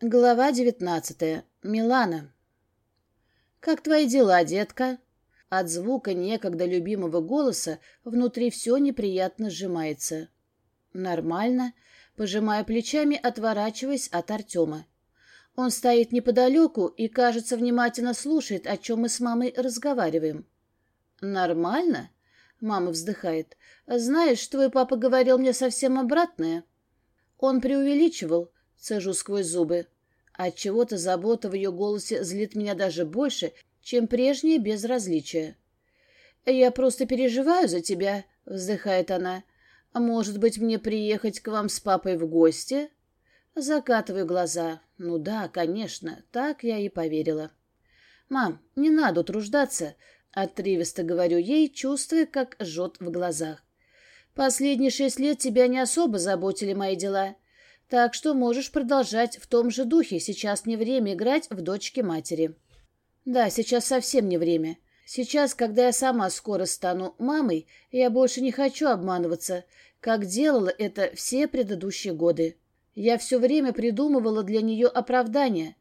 Глава девятнадцатая. Милана. «Как твои дела, детка?» От звука некогда любимого голоса внутри все неприятно сжимается. «Нормально», пожимая плечами, отворачиваясь от Артема. Он стоит неподалеку и, кажется, внимательно слушает, о чем мы с мамой разговариваем. «Нормально?» — мама вздыхает. «Знаешь, твой папа говорил мне совсем обратное». Он преувеличивал, Цежу сквозь зубы. От чего то забота в ее голосе злит меня даже больше, чем прежнее безразличие. «Я просто переживаю за тебя», — вздыхает она. «Может быть, мне приехать к вам с папой в гости?» Закатываю глаза. «Ну да, конечно, так я и поверила». «Мам, не надо утруждаться», — отрывисто говорю ей, чувствуя, как жжет в глазах. «Последние шесть лет тебя не особо заботили мои дела. Так что можешь продолжать в том же духе. Сейчас не время играть в дочки матери. Да, сейчас совсем не время. Сейчас, когда я сама скоро стану мамой, я больше не хочу обманываться, как делала это все предыдущие годы. Я все время придумывала для нее оправдания.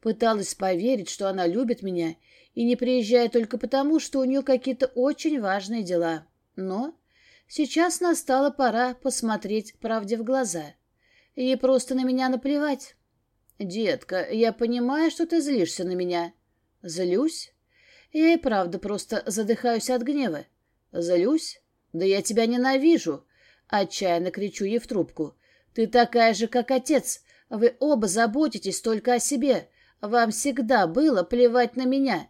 Пыталась поверить, что она любит меня и не приезжает только потому, что у нее какие-то очень важные дела. Но сейчас настала пора посмотреть правде в глаза. Ей просто на меня наплевать. Детка, я понимаю, что ты злишься на меня. Злюсь? Я и правда просто задыхаюсь от гнева. Злюсь? Да я тебя ненавижу. Отчаянно кричу ей в трубку. Ты такая же, как отец. Вы оба заботитесь только о себе. Вам всегда было плевать на меня.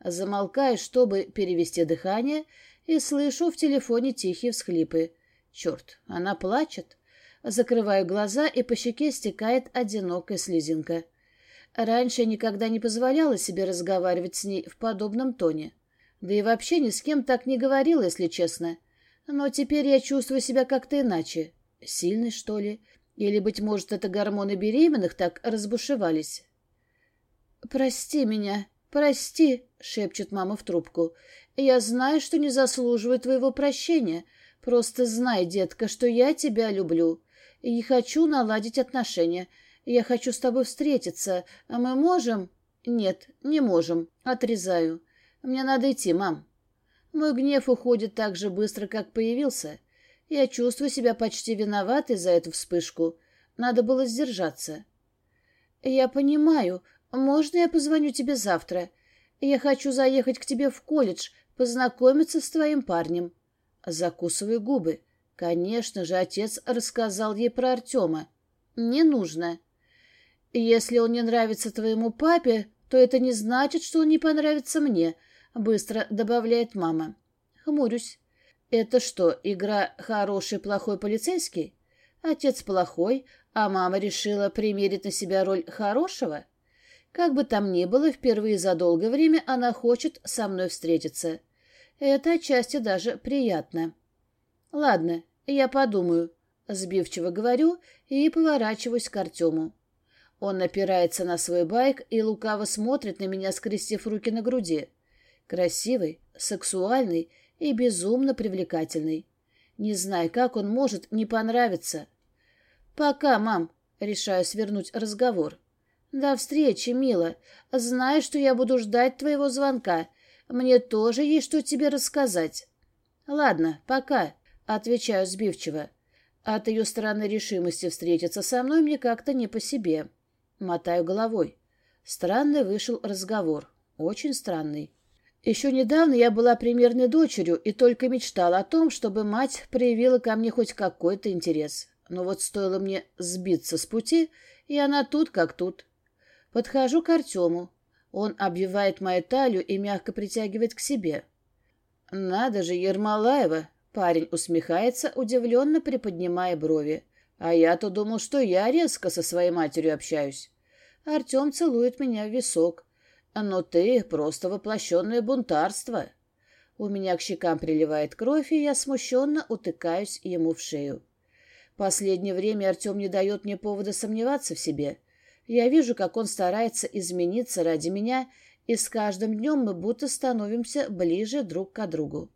Замолкаю, чтобы перевести дыхание, и слышу в телефоне тихие всхлипы. Черт, она плачет. Закрываю глаза, и по щеке стекает одинокая слезинка. Раньше я никогда не позволяла себе разговаривать с ней в подобном тоне. Да и вообще ни с кем так не говорила, если честно. Но теперь я чувствую себя как-то иначе. Сильной, что ли? Или, быть может, это гормоны беременных так разбушевались? «Прости меня, прости», — шепчет мама в трубку. «Я знаю, что не заслуживаю твоего прощения. Просто знай, детка, что я тебя люблю и хочу наладить отношения. Я хочу с тобой встретиться. А мы можем? Нет, не можем. Отрезаю. Мне надо идти, мам. Мой гнев уходит так же быстро, как появился. Я чувствую себя почти виноватой за эту вспышку. Надо было сдержаться. Я понимаю. Можно я позвоню тебе завтра? Я хочу заехать к тебе в колледж, познакомиться с твоим парнем. Закусываю губы. Конечно же, отец рассказал ей про Артема. Не нужно. Если он не нравится твоему папе, то это не значит, что он не понравится мне, быстро добавляет мама. Хмурюсь. Это что, игра «хороший-плохой полицейский»? Отец плохой, а мама решила примерить на себя роль хорошего? Как бы там ни было, впервые за долгое время она хочет со мной встретиться. Это отчасти даже приятно. «Ладно, я подумаю», — сбивчиво говорю и поворачиваюсь к Артему. Он опирается на свой байк и лукаво смотрит на меня, скрестив руки на груди. Красивый, сексуальный и безумно привлекательный. Не знаю, как он может не понравиться. «Пока, мам», — решаю свернуть разговор. «До встречи, мила. Знаю, что я буду ждать твоего звонка. Мне тоже есть что тебе рассказать». «Ладно, пока», Отвечаю сбивчиво. От ее стороны решимости встретиться со мной мне как-то не по себе. Мотаю головой. Странный вышел разговор. Очень странный. Еще недавно я была примерной дочерью и только мечтала о том, чтобы мать проявила ко мне хоть какой-то интерес. Но вот стоило мне сбиться с пути, и она тут как тут. Подхожу к Артему. Он обвивает мою талию и мягко притягивает к себе. «Надо же, Ермолаева, Парень усмехается, удивленно приподнимая брови. А я-то думал, что я резко со своей матерью общаюсь. Артем целует меня в висок. Но ты просто воплощенное бунтарство. У меня к щекам приливает кровь, и я смущенно утыкаюсь ему в шею. Последнее время Артем не дает мне повода сомневаться в себе. Я вижу, как он старается измениться ради меня, и с каждым днем мы будто становимся ближе друг к другу.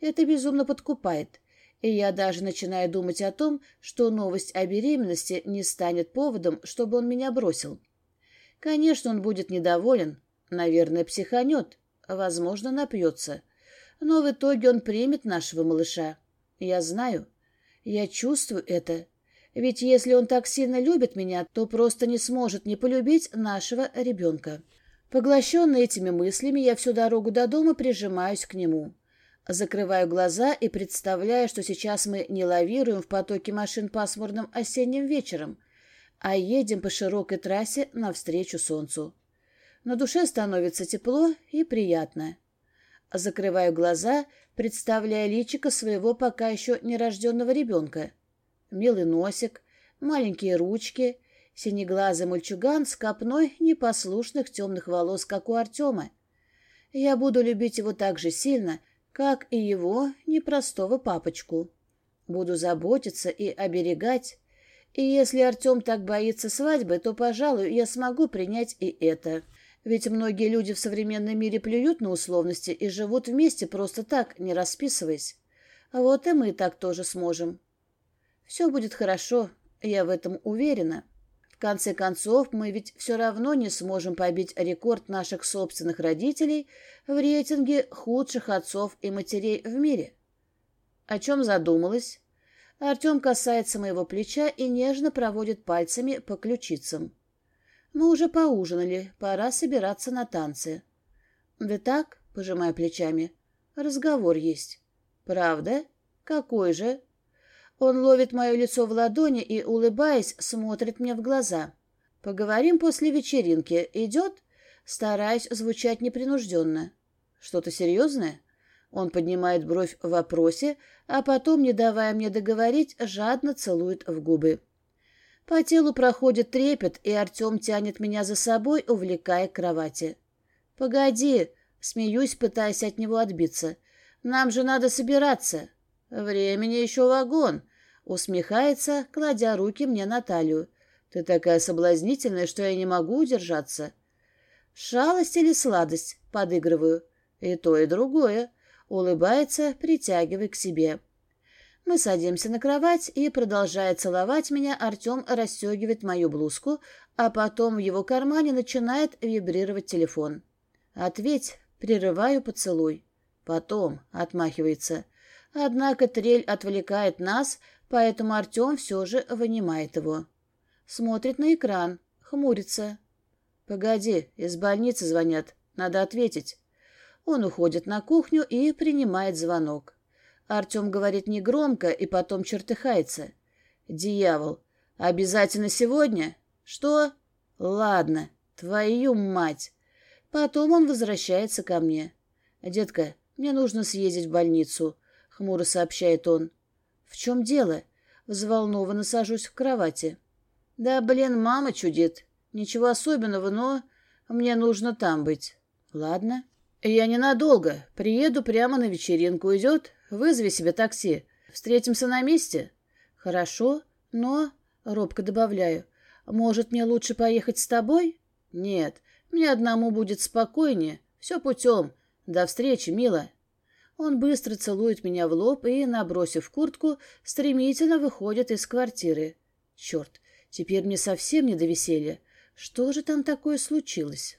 Это безумно подкупает, и я даже начинаю думать о том, что новость о беременности не станет поводом, чтобы он меня бросил. Конечно, он будет недоволен, наверное, психанет, возможно, напьется. Но в итоге он примет нашего малыша. Я знаю. Я чувствую это. Ведь если он так сильно любит меня, то просто не сможет не полюбить нашего ребенка. Поглощенный этими мыслями, я всю дорогу до дома прижимаюсь к нему. Закрываю глаза и представляю, что сейчас мы не лавируем в потоке машин пасмурным осенним вечером, а едем по широкой трассе навстречу солнцу. На душе становится тепло и приятно. Закрываю глаза, представляя личико своего пока еще нерожденного ребенка. Милый носик, маленькие ручки, синеглазый мальчуган с копной непослушных темных волос, как у Артема. Я буду любить его так же сильно, как и его непростого папочку. Буду заботиться и оберегать. И если Артем так боится свадьбы, то, пожалуй, я смогу принять и это. Ведь многие люди в современном мире плюют на условности и живут вместе просто так, не расписываясь. А вот и мы так тоже сможем. Все будет хорошо, я в этом уверена. В конце концов, мы ведь все равно не сможем побить рекорд наших собственных родителей в рейтинге худших отцов и матерей в мире. О чем задумалась? Артем касается моего плеча и нежно проводит пальцами по ключицам. Мы уже поужинали, пора собираться на танцы. Да так, пожимая плечами, разговор есть. Правда? Какой же? Он ловит мое лицо в ладони и, улыбаясь, смотрит мне в глаза. «Поговорим после вечеринки. Идет?» Стараюсь звучать непринужденно. «Что-то серьезное?» Он поднимает бровь в вопросе, а потом, не давая мне договорить, жадно целует в губы. По телу проходит трепет, и Артем тянет меня за собой, увлекая к кровати. «Погоди!» — смеюсь, пытаясь от него отбиться. «Нам же надо собираться!» «Времени еще вагон!» Усмехается, кладя руки мне на талию. Ты такая соблазнительная, что я не могу удержаться. Шалость или сладость? Подыгрываю. И то, и другое. Улыбается, притягивая к себе. Мы садимся на кровать, и, продолжая целовать меня, Артем расстегивает мою блузку, а потом в его кармане начинает вибрировать телефон. «Ответь!» — прерываю поцелуй. «Потом!» — отмахивается. Однако трель отвлекает нас, поэтому Артем все же вынимает его. Смотрит на экран, хмурится. «Погоди, из больницы звонят, надо ответить». Он уходит на кухню и принимает звонок. Артем говорит негромко и потом чертыхается. «Дьявол! Обязательно сегодня? Что? Ладно, твою мать!» Потом он возвращается ко мне. «Детка, мне нужно съездить в больницу», — хмуро сообщает он. «В чем дело?» Взволнованно сажусь в кровати. «Да, блин, мама чудит. Ничего особенного, но мне нужно там быть». «Ладно». «Я ненадолго. Приеду прямо на вечеринку. Идет? Вызови себе такси. Встретимся на месте?» «Хорошо, но...» — робко добавляю. «Может, мне лучше поехать с тобой?» «Нет, мне одному будет спокойнее. Все путем. До встречи, милая». Он быстро целует меня в лоб и, набросив куртку, стремительно выходит из квартиры. Черт, теперь мне совсем не до веселья. Что же там такое случилось?